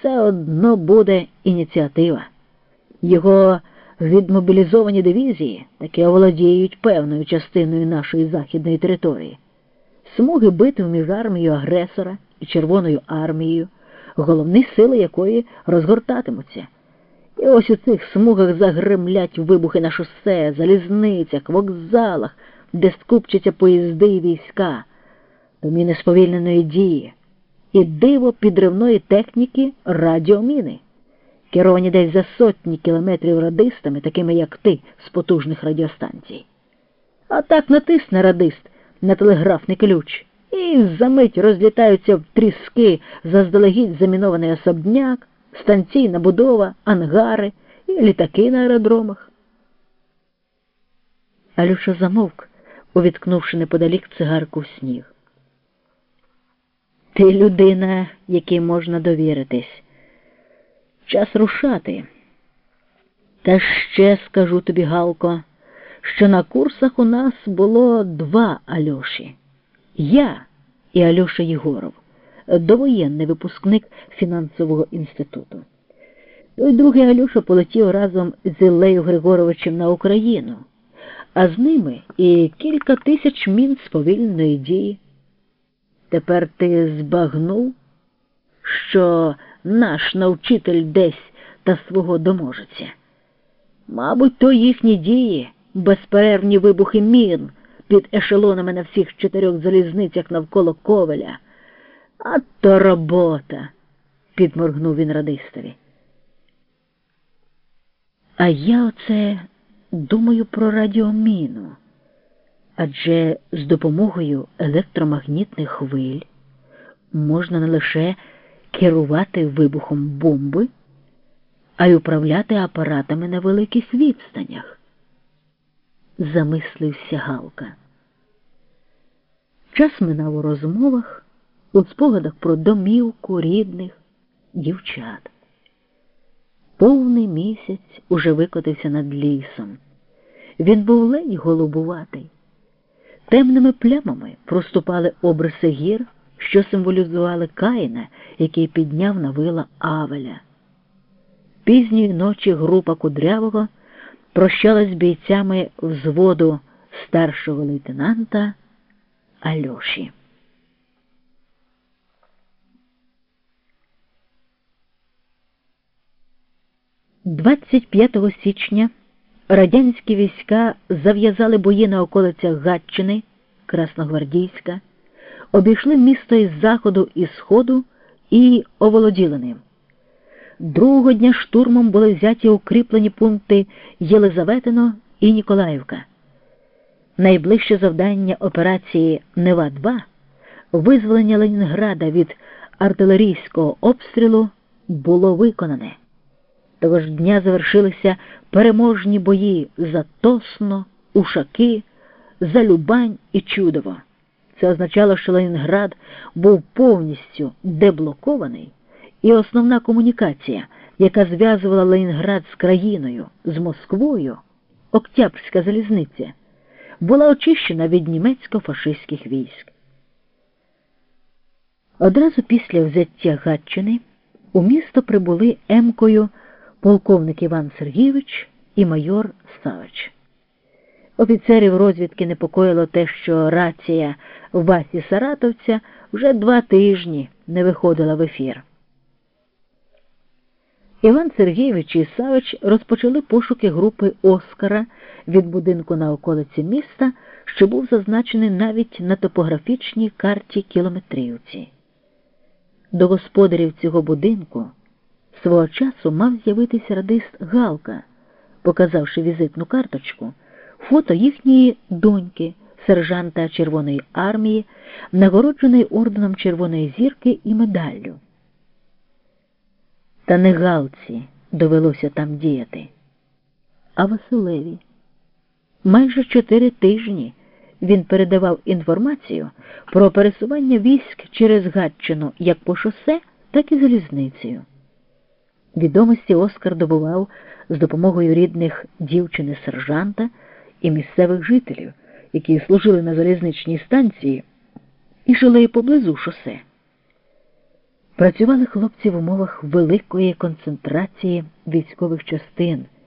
все одно буде ініціатива. Його відмобілізовані дивізії таки оволодіють певною частиною нашої західної території. Смуги битв між армією агресора і Червоною армією, головні сили якої розгортатимуться. І ось у цих смугах загремлять вибухи на шосе, залізницях, вокзалах, де скупчаться поїзди і війська, доміни сповільненої дії і диво підривної техніки радіоміни, керовані десь за сотні кілометрів радистами, такими як ти, з потужних радіостанцій. А так натисне радист на телеграфний ключ, і за мить розлітаються в тріски заздалегідь замінований особняк, станційна будова, ангари і літаки на аеродромах. Алюша замовк, увіткнувши неподалік цигарку в сніг. Ти людина, якій можна довіритись. Час рушати. Та ще скажу тобі, Галко, що на курсах у нас було два Альоші. Я і Альоша Єгоров, довоєнний випускник фінансового інституту. Той другий Альоша полетів разом з Іллею Григоровичем на Україну, а з ними і кілька тисяч мін сповільної дії. Тепер ти збагнув, що наш навчитель десь та свого доможеться. Мабуть, то їхні дії, безперервні вибухи мін під ешелонами на всіх чотирьох залізницях навколо ковеля. А то робота, підморгнув він радистові. А я оце думаю про радіоміну. Адже з допомогою електромагнітних хвиль можна не лише керувати вибухом бомби, а й управляти апаратами на великих відстанях. Замислився Галка. Час минав у розмовах, у спогадах про домівку рідних, дівчат. Повний місяць уже викотився над лісом. Він був ледь голубуватий. Темними плямами проступали обриси гір, що символізували Каїна, який підняв на вила Авеля. Пізньої ночі група кудрявого прощалась з бійцями взводу старшого лейтенанта Альоші. Двадцять п'ятого січня радянські війська зав'язали бої на околицях Гатчини, Красногвардійська, обійшли місто із заходу і сходу і оволоділи ним. Другого дня штурмом були взяті укріплені пункти Єлизаветино і Ніколаївка. Найближче завдання операції Нева 2 визволення Ленінграда від артилерійського обстрілу було виконане. Того ж дня завершилися переможні бої за Тосно, Ушаки, за Любань і Чудово. Це означало, що Ленінград був повністю деблокований, і основна комунікація, яка зв'язувала Ленінград з країною, з Москвою, Октябрська залізниця, була очищена від німецько-фашистських військ. Одразу після взяття Гатчини у місто прибули емкою полковник Іван Сергійович і майор Савич. Офіцерів розвідки непокоїло те, що рація Васі Саратовця вже два тижні не виходила в ефір. Іван Сергійович і Савич розпочали пошуки групи Оскара від будинку на околиці міста, що був зазначений навіть на топографічній карті кілометрівці. До господарів цього будинку свого часу мав з'явитися радист Галка, показавши візитну карточку, фото їхньої доньки, сержанта Червоної армії, нагородженої орденом Червоної зірки і медаллю. Та не Галці довелося там діяти, а Василеві. Майже чотири тижні він передавав інформацію про пересування військ через Гатчину як по шосе, так і залізницею. Відомості Оскар добував з допомогою рідних дівчини сержанта і місцевих жителів, які служили на залізничній станції і жили поблизу шосе. Працювали хлопці в умовах великої концентрації військових частин.